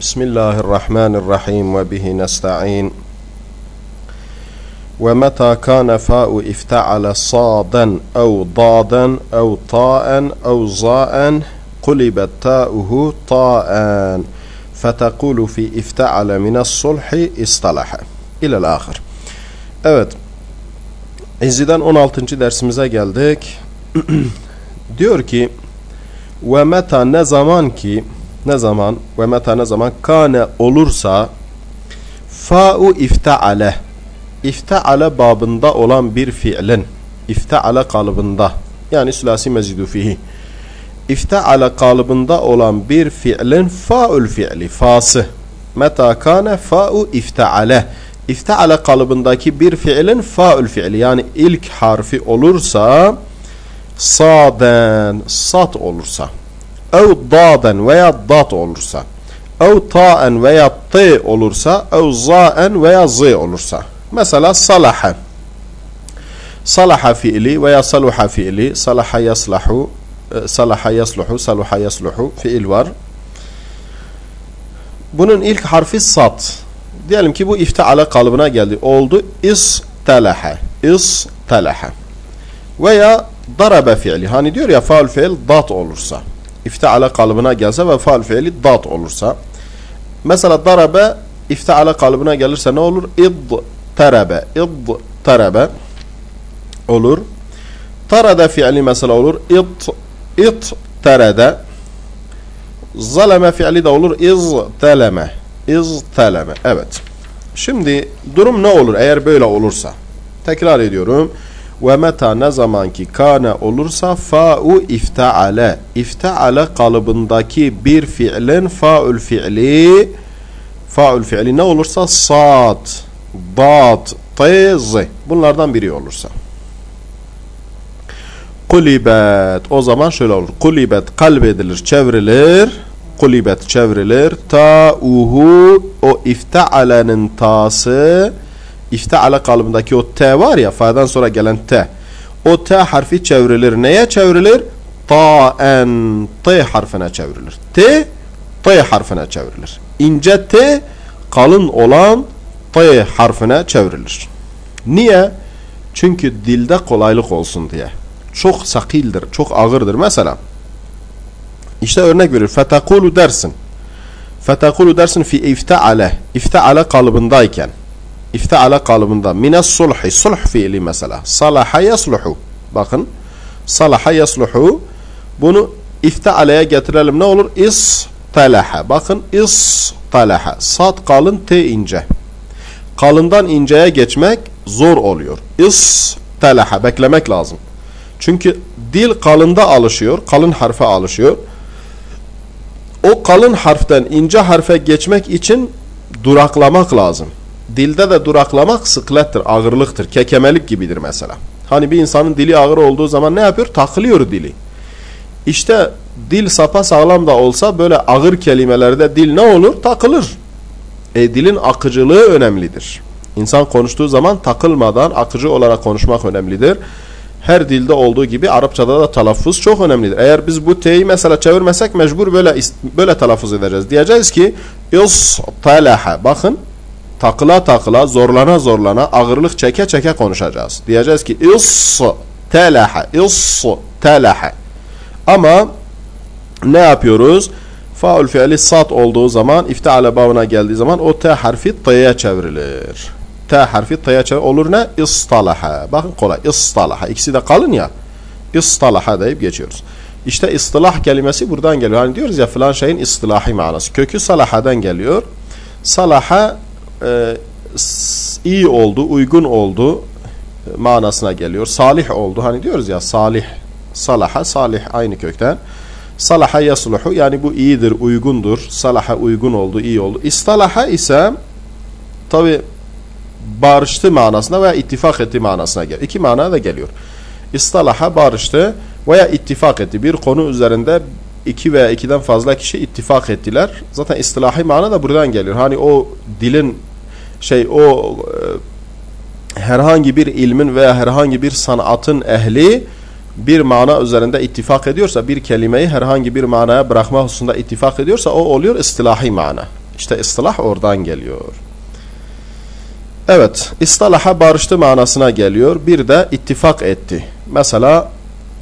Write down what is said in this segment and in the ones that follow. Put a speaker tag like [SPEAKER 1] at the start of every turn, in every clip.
[SPEAKER 1] بسم الله الرحمن الرحيم وبه نستعين ومتى كان فاء افتعل صادا أو ضادا أو طاء أو ظاء قلبت تاؤه طاء فتقول في افتعل من الصلح اصطلح إلى الآخر Evet İzzi'den 16. dersimize geldik. Diyor ki ve meta ne zaman ki ne zaman ve meta ne zaman kane olursa fa'u iftaale. İftaale babında olan bir fiilin iftaale kalıbında yani sülasi mezidu fihi iftaale kalıbında olan bir fiilin fa'ul fiili fası meta kane fa'u iftaale. İftaale kalıbındaki bir fiilin fa'ul fiili yani ilk harfi olursa saden sat olursa ev daden veya dat olursa. Ev taen veya t olursa ev zaen veya z olursa. Mesela salaha. Salaha fiili veya saluha fiili. Salaha yaslahu salaha yasluhu saluha yasluhu fiil var. Bunun ilk harfi sat. Diyelim ki bu iftiale kalıbına geldi. Oldu istalaha. İstalaha. Veya darabe fiili. Hani diyor ya faal fiil dat olursa iftiale kalıbına gelse ve faal fiili dat olursa mesela darabe iftiale kalıbına gelirse ne olur? İd terabe id terabe olur. Tarada fiili mesela olur it it terede zaleme fiili de olur iz teleme iz teleme evet. Şimdi durum ne olur? Eğer böyle olursa tekrar ediyorum ve meta ne zaman ki kane olursa fa'u iftaale. İftaale kalıbındaki bir fiilin fa'ül fiili fa'ül fiili ne olursa sad dat tez bunlardan biri olursa. Kulibet o zaman şöyle olur. Kulibet kalbedilir çevrilir. Kulibet çevrilir. Ta'uhu o iftaalenin tası iftaale kalıbındaki o T var ya fa'dan sonra gelen T. O T harfi çevrilir. Neye çevrilir? Ta'en T harfine çevrilir. T T harfine çevrilir. İnce T kalın olan T harfine çevrilir. Niye? Çünkü dilde kolaylık olsun diye. Çok sakildir, çok ağırdır. Mesela işte örnek verir. Fetakulu dersin. Fetakulu dersin fi iftaale. İftaale kalıbındayken iftaala kalıbında mines sulhi sulh fiili mesela. Salaha yasluhu. Bakın salaha yasluhu. Bunu iftaaleye getirelim. Ne olur? İstalaha. Bakın istalaha. Sat kalın t ince. Kalından inceye geçmek zor oluyor. İstalaha. Beklemek lazım. Çünkü dil kalında alışıyor kalın harfe alışıyor. O kalın harften ince harfe geçmek için duraklamak lazım dilde de duraklamak sıklettir, ağırlıktır, kekemelik gibidir mesela. Hani bir insanın dili ağır olduğu zaman ne yapıyor? Takılıyor dili. İşte dil sapa sağlam da olsa böyle ağır kelimelerde dil ne olur? Takılır. E dilin akıcılığı önemlidir. İnsan konuştuğu zaman takılmadan akıcı olarak konuşmak önemlidir. Her dilde olduğu gibi Arapçada da telaffuz çok önemlidir. Eğer biz bu t'yi mesela çevirmesek mecbur böyle böyle telaffuz edeceğiz. Diyeceğiz ki istalaha. Bakın takıla takıla, zorlana zorlana, ağırlık çeke çeke konuşacağız. Diyeceğiz ki is telaha, is telaha. Ama ne yapıyoruz? Faul fiili sat olduğu zaman, iftiale babına geldiği zaman o t harfi t'ye çevrilir. T harfi t'ye çevrilir. Olur ne? İstalaha. Bakın kolay. İstalaha. İkisi de kalın ya. İstalaha deyip geçiyoruz. İşte istilah kelimesi buradan geliyor. Hani diyoruz ya filan şeyin istilahi manası. Kökü salahadan geliyor. Salaha e, iyi oldu, uygun oldu manasına geliyor. Salih oldu. Hani diyoruz ya salih, salaha, salih aynı kökten. Salaha yasluhu yani bu iyidir, uygundur. Salaha uygun oldu, iyi oldu. İstalaha ise tabi barıştı manasına veya ittifak etti manasına geliyor. İki mana da geliyor. İstalaha barıştı veya ittifak etti. Bir konu üzerinde iki veya ikiden fazla kişi ittifak ettiler. Zaten istilahi mana da buradan geliyor. Hani o dilin şey o e, herhangi bir ilmin veya herhangi bir sanatın ehli bir mana üzerinde ittifak ediyorsa, bir kelimeyi herhangi bir manaya bırakma hususunda ittifak ediyorsa o oluyor istilahi mana. İşte ıslah oradan geliyor. Evet, istalaha barıştı manasına geliyor. Bir de ittifak etti. Mesela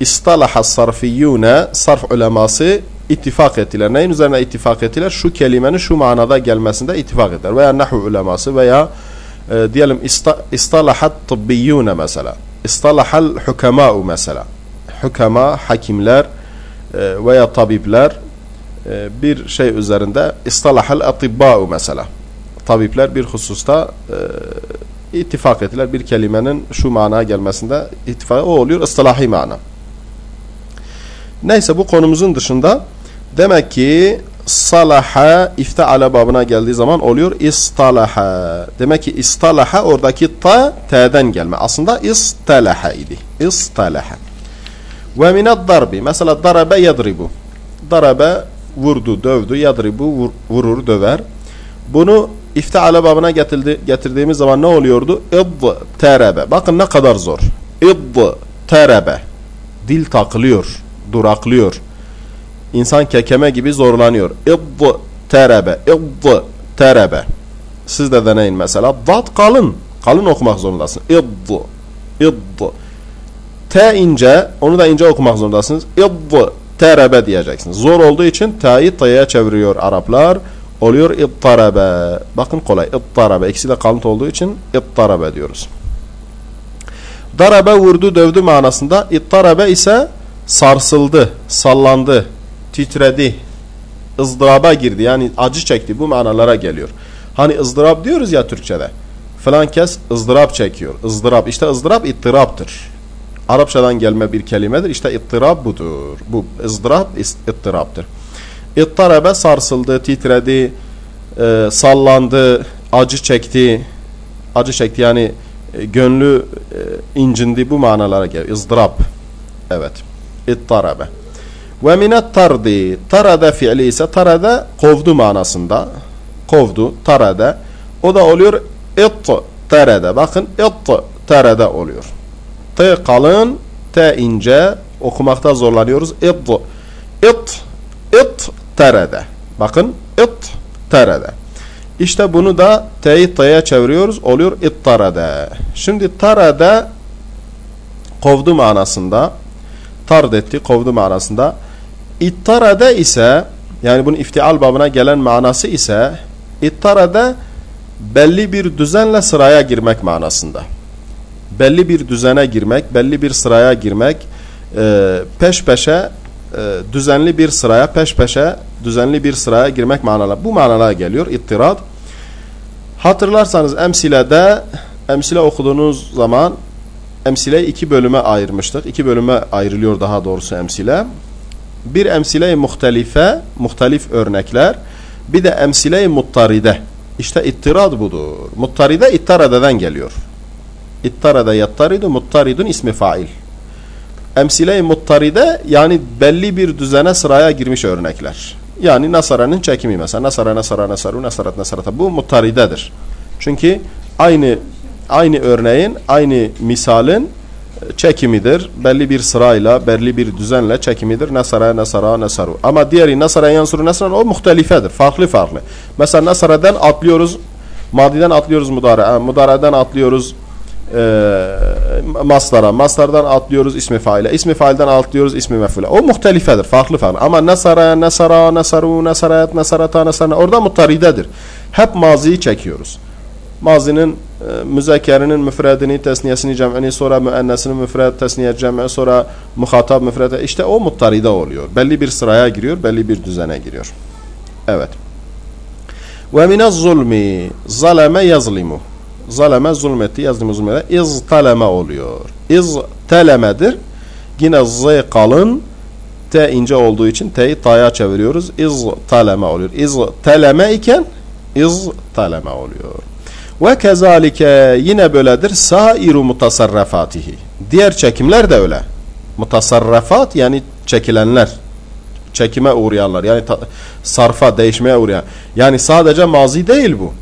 [SPEAKER 1] istalaha sarfiyyune sarf uleması ittifak ettiler. Neyin üzerine ittifak ettiler? Şu kelimenin şu manada gelmesinde ittifak ettiler. Veya nahu uleması veya e, diyelim ista, istalahat tıbbiyyune mesela. İstalahal hukema'u mesela. Hukema, hakimler e, veya tabipler e, bir şey üzerinde istalahal atibba'u mesela. Tabipler bir hususta e, ittifak ettiler. Bir kelimenin şu manaya gelmesinde ittifak o oluyor ıslahi mana. Neyse bu konumuzun dışında demek ki salaha iftaala babına geldiği zaman oluyor istalaha. Demek ki istalaha oradaki ta t'den gelme. Aslında istalaha idi. İstalaha. Ve mined darbi. Mesela darabe yadribu. Darabe vurdu, dövdü, yadribu vur, vurur, döver. Bunu iftaala babına getirdi, getirdiğimiz zaman ne oluyordu? İdd terebe. Bakın ne kadar zor. İdd terebe. Dil takılıyor, duraklıyor. İnsan kekeme gibi zorlanıyor. İdd terebe. İdd terebe. Siz de deneyin mesela. Dat kalın. Kalın okumak zorundasın. İdd. İdd. T ince. Onu da ince okumak zorundasınız. İdd terebe diyeceksiniz. Zor olduğu için ta'yı ta'ya çeviriyor Araplar. Oluyor ittarabe. Bakın kolay. İttarabe. İkisi de kalıntı olduğu için ittarabe diyoruz. Darabe vurdu, dövdü manasında. İttarabe ise sarsıldı, sallandı, titredi, ızdıraba girdi. Yani acı çekti. Bu manalara geliyor. Hani ızdırap diyoruz ya Türkçe'de. Falan kes ızdırap çekiyor. ızdırap. İşte ızdırap ittiraptır. Arapçadan gelme bir kelimedir. İşte ittirap budur. Bu ızdırap ittiraptır. İttarabe sarsıldı, titredi, e, sallandı, acı çekti. Acı çekti yani e, gönlü e, incindi bu manalara geliyor. ızdırap. Evet. İttarabe. Ve minet tardi. Tarada fiili ise tarada kovdu manasında. Kovdu, tarada. O da oluyor it tarada. Bakın it tarada oluyor. T kalın, T ince. Okumakta zorlanıyoruz. It. It. It terede. Bakın it terede. İşte bunu da T'yi T'ye çeviriyoruz. Oluyor ittarade. Şimdi tarade kovdu manasında tard etti, kovdu manasında. İttarade ise yani bunun iftial babına gelen manası ise ittarade belli bir düzenle sıraya girmek manasında. Belli bir düzene girmek, belli bir sıraya girmek, e, peş peşe e, düzenli bir sıraya, peş peşe düzenli bir sıraya girmek manalar. Bu manalara geliyor ittirad. Hatırlarsanız emsilede, emsile okuduğunuz zaman emsileyi iki bölüme ayırmıştık. İki bölüme ayrılıyor daha doğrusu emsile. Bir emsile-i muhtelife, muhtelif örnekler. Bir de emsile-i muttaride. İşte ittirad budur. Muttaride ittaradeden geliyor. İttarada yattaridu muttaridun ismi fail. Emsile-i muttaride yani belli bir düzene sıraya girmiş örnekler. Yani Nasara'nın çekimi mesela. Nasara, Nasara, Nasaru, Nasarat, Nasarata. Bu muttaridedir. Çünkü aynı aynı örneğin, aynı misalin çekimidir. Belli bir sırayla, belli bir düzenle çekimidir. Nasara, Nasara, Nasaru. Ama diğeri Nasara, Yansuru, Nasara o muhtelifedir. Farklı farklı. Mesela Nasara'dan atlıyoruz. Madiden atlıyoruz Mudara. Mudara'dan atlıyoruz e, maslara. Maslardan atlıyoruz ismi faile. İsmi failden atlıyoruz ismi mefule. O muhtelifedir. Farklı farklı. Ama nasara, nasara, nasaru, nasarat, nasarata, nasarna orada muttaridedir. Hep maziyi çekiyoruz. Mazinin müzekkerinin müfredini, tesniyesini, cem'ini, sonra müennesinin müfred, tesniye, cem'i, sonra muhatap, müfred. İşte o muttaride oluyor. Belli bir sıraya giriyor, belli bir düzene giriyor. Evet. Ve minez zulmi zaleme yazlimu zaleme zulmetti yazdım zulmede iztaleme oluyor. İztelemedir. Yine z kalın t ince olduğu için t'yi ta'ya çeviriyoruz. İztaleme oluyor. İzteleme iken iztaleme oluyor. Ve kezalike yine böyledir. Sairu mutasarrafatihi. Diğer çekimler de öyle. Mutasarrafat yani çekilenler. Çekime uğrayanlar. Yani sarfa, değişmeye uğrayan. Yani sadece mazi değil bu.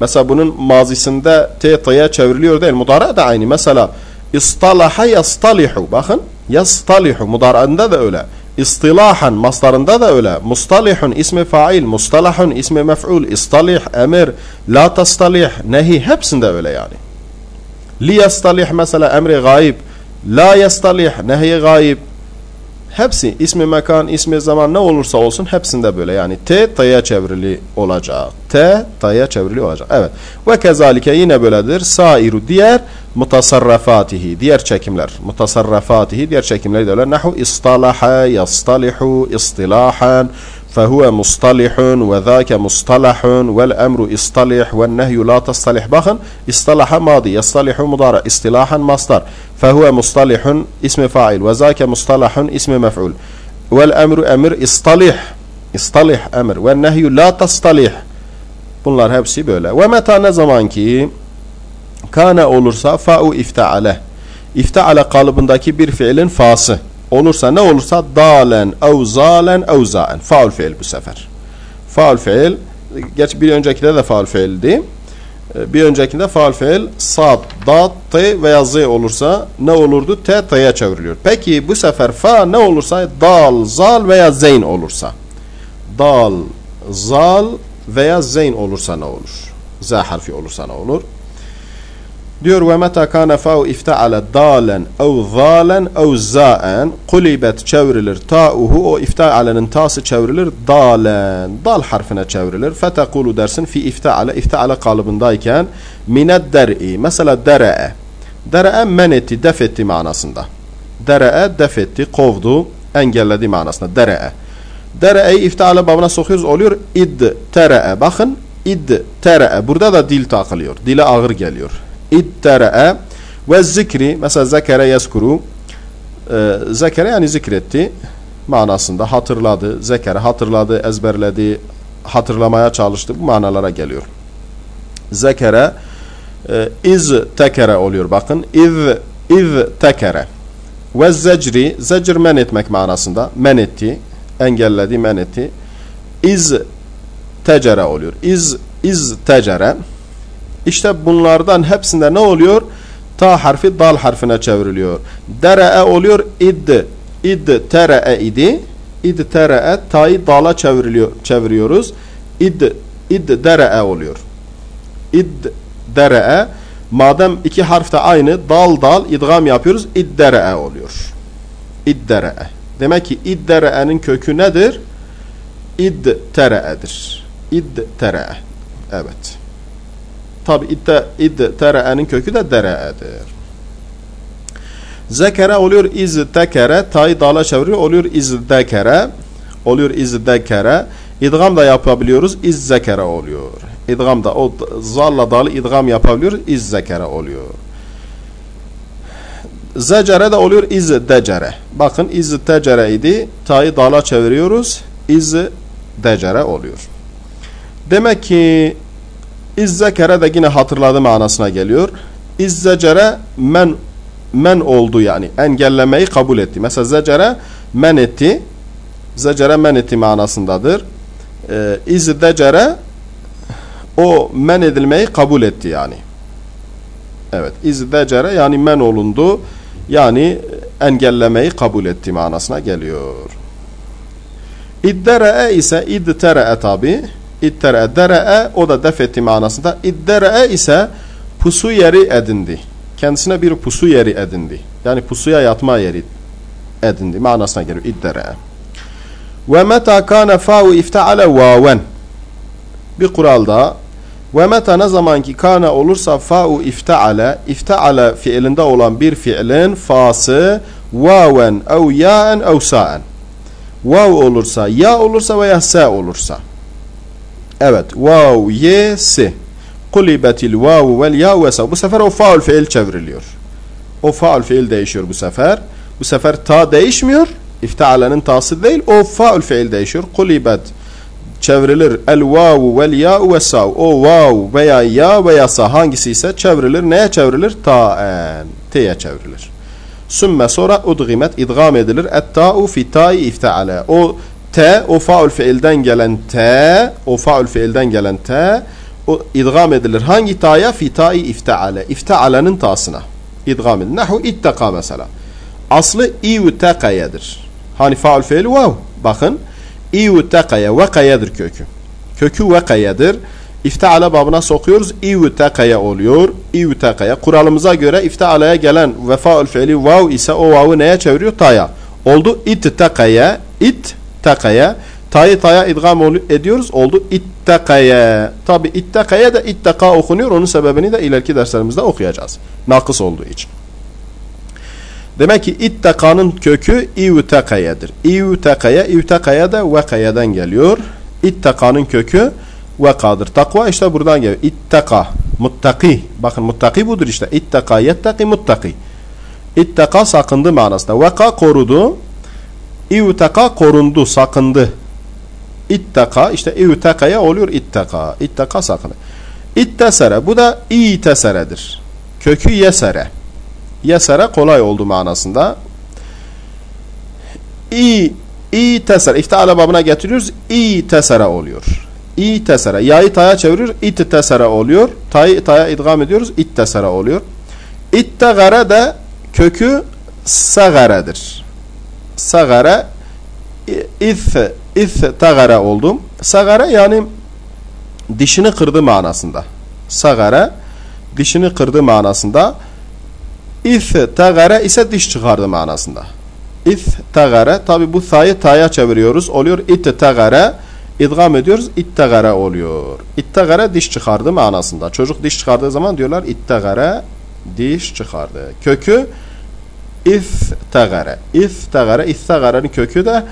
[SPEAKER 1] Mesela bunun mazisinde te'ye çevriliyor değil. Mudara da aynı. Mesela istalaha yastalihu. Bakın yastalihu. Mudara'ında da öyle. İstilahan maslarında da öyle. Mustalihun ismi fail, mustalahun ismi mef'ul, istalih, emir, la tastalih, nehi hepsinde öyle yani. Li yastalih mesela emri gayib, la yastalih nehi gayib. Hepsi ismi mekan, ismi zaman ne olursa olsun hepsinde böyle. Yani T ta'ya çevrili olacak. T ta'ya çevrili olacak. Evet. Ve kezalike yine böyledir. Sairu diğer Diğer çekimler. Mutasarrafatihi. Diğer çekimleri de öyle. Nahu istalaha, yastalihu, istilahan. فهو مصطلح وذاك مصطلح والأمر اصطلح والنهي لا تصطلح bakın اصطلح ماضي يصطلح مضارع اصطلاحا مصدر فهو مصطلح اسم فاعل وذاك مصطلح اسم مفعول والأمر أمر اصطلح اصطلح أمر والنهي لا تصطلح böyle ve meta ne zaman ki kana olursa fa'u iftaale iftaale kalıbındaki bir fiilin fası olursa ne olursa dalen ev zalen ev zaen. Faul fiil bu sefer. Faul fiil geç bir öncekinde de faul fiildi. Ee, bir öncekinde faul fiil sad, dad, t veya z olursa ne olurdu? T, t'ye çevriliyor. Peki bu sefer fa ne olursa dal, zal veya zeyn olursa. Dal, zal veya zeyn olursa ne olur? Z harfi olursa ne olur? Diyor ve meta kana fa'u iftaale dalen ev zalen ev zaen. Kulibet çevrilir ta'uhu o iftaalenin ta'sı çevrilir dalen. Dal harfine çevrilir. Fetekulu dersin fi iftaale. İftaale kalıbındayken mined der'i. Mesela dere'e. Dere'e men etti def etti manasında. Dere'e def etti kovdu engelledi manasında dere'e. Dere'eyi iftaale babına sokuyoruz oluyor id tere'e bakın id tere'e burada da dil takılıyor. Dile ağır geliyor ittere'e ve zikri mesela zekere yeskuru e, zekere yani zikretti manasında hatırladı, zekere hatırladı, ezberledi, hatırlamaya çalıştı bu manalara geliyor. Zekere e, iz tekere oluyor bakın. İz, iz tekere. Ve zecri, zecr men etmek manasında. Men etti, engelledi, men etti. İz tecere oluyor. İz, iz tecere. İşte bunlardan hepsinde ne oluyor? Ta harfi dal harfine çevriliyor. Dere'e oluyor id. İd tere'e idi. İd tere'e ta'yı dala çevriliyor, çeviriyoruz. İd, id dere'e oluyor. İd dere'e madem iki harf de aynı dal dal idgam yapıyoruz. İd dere'e oluyor. İd dere'e. Demek ki id dere'enin kökü nedir? İd tere'edir. İd tere'e. Evet. Tabi idde, idde tere'enin kökü de dere'edir. Zekere oluyor iz tekere. Ta'yı dala çeviriyor. Oluyor iz dekere. Oluyor iz dekere. İdgam da yapabiliyoruz. İz zekere oluyor. İdgam da o zalla dalı idgam yapabiliyoruz. İz zekere oluyor. Zecere de oluyor iz decere. Bakın iz tecere idi. Ta'yı dala çeviriyoruz. İz decere oluyor. Demek ki İzzekere de yine hatırladı manasına geliyor. İzzecere men men oldu yani. Engellemeyi kabul etti. Mesela zecere men etti. Zecere men etti manasındadır. Ee, İzdecere o men edilmeyi kabul etti yani. Evet. İzdecere yani men olundu. Yani engellemeyi kabul etti manasına geliyor. İddere'e ise idtere'e tabi İttere dere'e o da def etti manasında. İddere'e ise pusu yeri edindi. Kendisine bir pusu yeri edindi. Yani pusuya yatma yeri edindi. Manasına geliyor İddere'e. Ve meta kana fa'u ifteale vaven. Bir kuralda ve meta ne zaman ki kana olursa fa'u ifteale ifteale fiilinde olan bir fiilin fası vaven ev yaen ev saen. Vav olursa ya olursa veya sa olursa. Evet. Vav, ye, si. Kulibetil vavu vel ya ve. Bu sefer o faul fiil çevriliyor. O faul fiil değişiyor bu sefer. Bu sefer ta değişmiyor. İftealenin tası değil. O faul fiil değişiyor. Kulibet çevrilir. El vavu vel ya ve sa. O vav veya ya veya sa hangisi ise çevrilir. Neye çevrilir? Ta'en. T'ye çevrilir. Sümme sonra udgimet idgam edilir. Et ta'u fi ta'i ifteale. O T o faul fiilden gelen T o faul fiilden gelen T o idgam edilir. Hangi ta'ya? Fi ta'i ifteale. İftealenin ta'sına. İdgam edilir. Nahu itteka mesela. Aslı ivteqayedir. Hani faul fiili vav. Bakın. İvtekaya vekayadır kökü. Kökü vekayadır. İfteala babına sokuyoruz. İvtekaya oluyor. İvtekaya. Kuralımıza göre iftealaya gelen ve faul fiili vav ise o vav'ı neye çeviriyor? Taya. Oldu ittekaya. İttekaya. Ta'yı ta'ya idgam ediyoruz. Oldu ittekaya. Tabi ittekaya da itteka okunuyor. Onun sebebini de ileriki derslerimizde okuyacağız. Nakıs olduğu için. Demek ki ittekanın kökü ivtekayedir. İvtekaya, ivtekaya da vekayadan geliyor. İttekanın kökü vekadır. Takva işte buradan geliyor. İtteka, muttaki. Bakın muttaki budur işte. İtteka, yetteki, muttaki. İtteka sakındı manasında. Veka korudu. İvteka korundu, sakındı. İtteka işte ivtekaya oluyor itteka. İtteka sakındı. İttesere bu da iteseredir. Kökü yesere. Yesere kolay oldu manasında. İ İ tesere. İftihale babına getiriyoruz. İ tesere oluyor. İ tesere. Ya'yı taya çeviriyor. İt tesere oluyor. Ta'yı taya idgam ediyoruz. İt tesere oluyor. İttegare de kökü sagaredir. Sagare if if tagare oldum. Sagare yani dişini kırdı manasında. Sagare dişini kırdı manasında. İth tagare ise diş çıkardı manasında. İth tagare tabi bu tha'yı ta'ya çeviriyoruz. Oluyor it tagare idgam ediyoruz. it tagare oluyor. it tagare diş çıkardı manasında. Çocuk diş çıkardığı zaman diyorlar it tagare diş çıkardı. Kökü if tagare. if tagare. if tagare'nin kökü de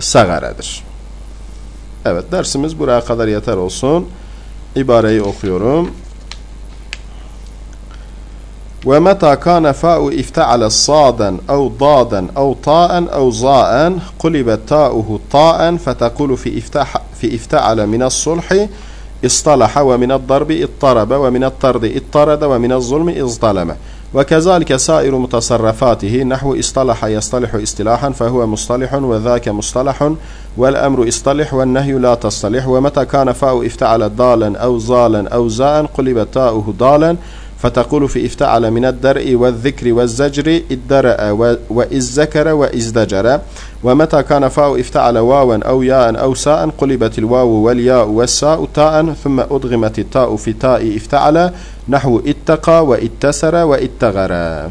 [SPEAKER 1] sagaredir. Evet dersimiz buraya kadar yeter olsun. İbareyi okuyorum. ومتى كان فاء افتعل صادا أو ضادا أو طاء أو ظاء قلبت تاؤه طاء فتقول في افتح في افتعل من الصلح اصطلح ومن الضرب اضطرب ومن الطرد اضطرد ومن الظلم اظلم وكذلك سائر متصرفاته نحو اصطلح يصطلح اصطلاحا فهو مصطلح وذاك مصطلح والأمر اصطلح والنهي لا تصطلح ومتى كان فاء افتعل ضالا أو ظالا أو زاء قلبت تاؤه ضالا فتقول في افتعل من الدرء والذكر والزجر ادرأ وإذ وإزدجر. ومتى كان فاء افتعل واوا أو ياء أو ساء قلبت الواو والياء والساء تاء ثم أدغمت التاء في تاء افتعل نحو اتقى واتسر واتغرى